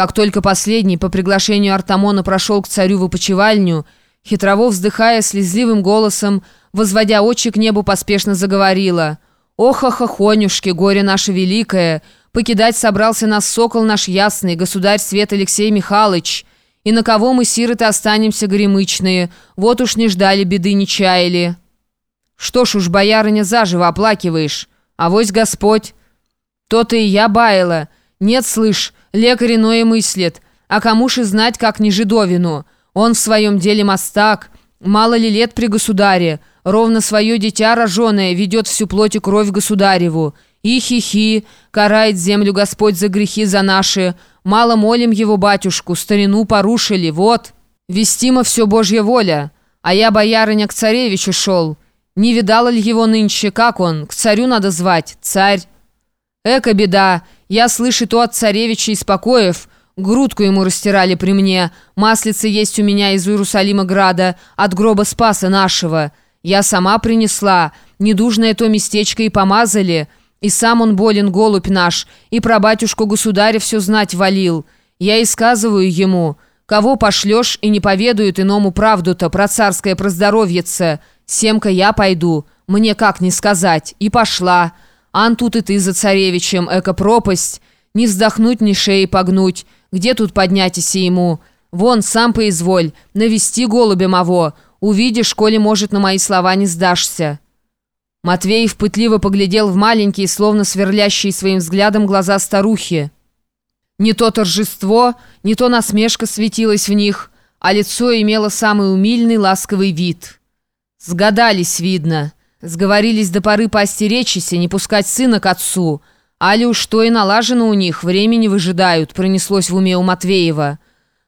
Как только последний по приглашению Артамона прошел к царю в опочивальню, Хитрово, вздыхая слезливым голосом, возводя очи к небу, поспешно заговорила. «Ох, охохонюшки, горе наше великое! Покидать собрался нас сокол наш ясный, государь Свет Алексей Михайлович. И на кого мы, сироты, останемся горемычные? Вот уж не ждали, беды не чаяли». «Что ж уж, боярыня, заживо оплакиваешь? Авось Господь!» «То-то и я баяла. Нет, слышь, лекарь иное мыслит. А кому ж и знать, как не жидовину? Он в своем деле мастак. Мало ли лет при государе. Ровно свое дитя роженое ведет всю плоть и кровь государеву. И хихи, карает землю Господь за грехи за наши. Мало молим его батюшку, старину порушили, вот. Вестимо все Божья воля. А я, боярыня, к царевичу шел. Не видала ли его нынче, как он? К царю надо звать, царь. Эка беда, я слышу то от царевича из покоев. Грудку ему растирали при мне. Маслица есть у меня из Иерусалима града, от гроба Спаса нашего. Я сама принесла. Недужное то местечко и помазали. И сам он болен, голубь наш, и про батюшку государя все знать валил. Я и сказываю ему, кого пошлешь и не поведают иному правду-то про царское проздоровьице. Семка я пойду, мне как не сказать, и пошла». Ан тут и ты за царевичем, эко-пропасть. Не вздохнуть, ни шеи погнуть. Где тут поднятися ему? Вон, сам поизволь, навести голубя моего. Увидишь, коли, может, на мои слова не сдашься». Матвеев пытливо поглядел в маленькие, словно сверлящие своим взглядом глаза старухи. Не то торжество, не то насмешка светилась в них, а лицо имело самый умильный ласковый вид. Сгадались, видно. Сговорились до поры поостеречься, не пускать сына к отцу. Али уж что и налажено у них, времени выжидают, пронеслось в уме у Матвеева.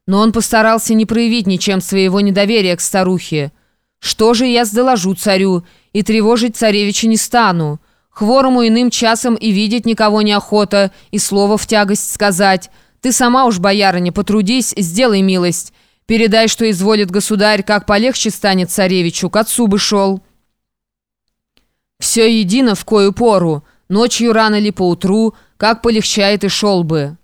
Но он постарался не проявить ничем своего недоверия к старухе. «Что же я сдоложу царю, и тревожить царевича не стану. Хворому иным часом и видеть никого неохота, и слово в тягость сказать. Ты сама уж, боярыня, потрудись, сделай милость. Передай, что изволит государь, как полегче станет царевичу, к отцу бы шел». Все едино в кою пору, ночью рано ли поутру, как полегчает и шел бы.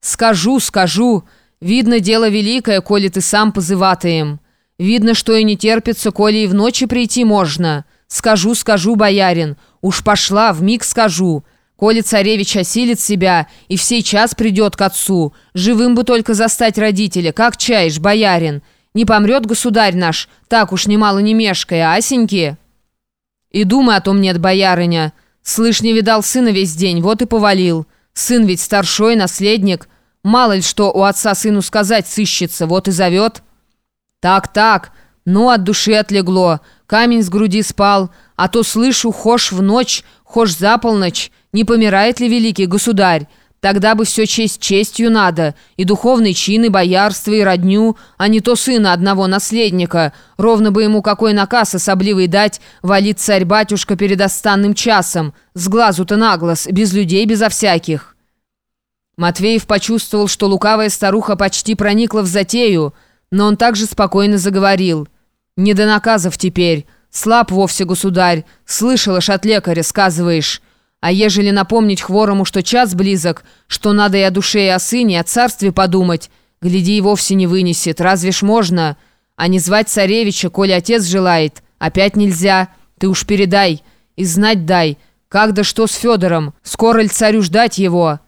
Скажу, скажу, видно дело великое, коли ты сам позыватаем. Видно, что и не терпится, коли и в ночи прийти можно. Скажу, скажу, боярин, уж пошла, в миг скажу. Коли царевич осилит себя и в сей час придет к отцу, живым бы только застать родителя, как чаешь, боярин. Не помрет государь наш, так уж немало не мешкая, асеньки». «И думы о том нет, боярыня. Слышь, не видал сына весь день, вот и повалил. Сын ведь старшой, наследник. Мало ли что у отца сыну сказать сыщется, вот и зовет». «Так-так, ну от души отлегло, камень с груди спал, а то слышу, хошь в ночь, хошь за полночь, не помирает ли великий государь?» Тогда бы все честь честью надо, и духовный чин, и боярство, и родню, а не то сына одного наследника. Ровно бы ему какой наказ особливый дать, валит царь-батюшка перед останным часом, с глазу-то на глаз, без людей, безо всяких». Матвеев почувствовал, что лукавая старуха почти проникла в затею, но он также спокойно заговорил. «Не до наказов теперь. Слаб вовсе государь. Слышала ж от лекаря, сказываешь». А ежели напомнить хворому, что час близок, что надо и о душе, и о сыне, и о царстве подумать, гляди, и вовсе не вынесет, разве ж можно? А не звать царевича, коли отец желает, опять нельзя, ты уж передай, и знать дай, как да что с Федором, скоро ли царю ждать его?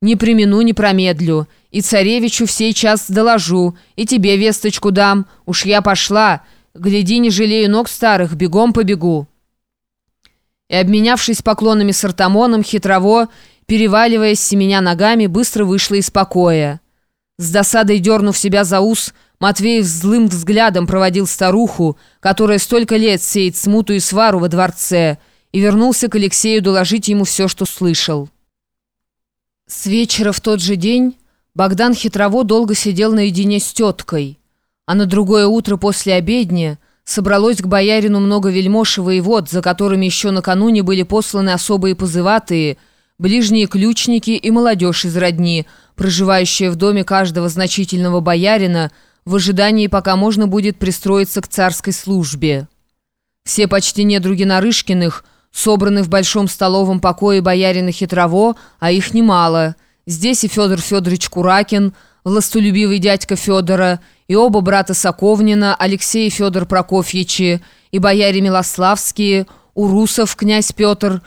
Не примену, не промедлю, и царевичу в сей час доложу, и тебе весточку дам, уж я пошла, гляди, не жалею ног старых, бегом побегу» и, обменявшись поклонами с Артамоном, хитрово, переваливаясь семеня ногами, быстро вышла из покоя. С досадой дернув себя за ус, Матвеев злым взглядом проводил старуху, которая столько лет сеет смуту и свару во дворце, и вернулся к Алексею доложить ему все, что слышал. С вечера в тот же день Богдан хитрово долго сидел наедине с теткой, а на другое утро после обедни собралось к боярину много вельмож и воевод, за которыми еще накануне были посланы особые позыватые, ближние ключники и молодежь из родни, проживающая в доме каждого значительного боярина, в ожидании, пока можно будет пристроиться к царской службе. Все почти недруги Нарышкиных собраны в большом столовом покое боярина Хитрово, а их немало. Здесь и Федор Федорович Куракин, властолюбивый дядька Федора, и оба брата Соковнина, Алексей и Федор Прокофьевичи, и бояре Милославские, Урусов, князь Петр,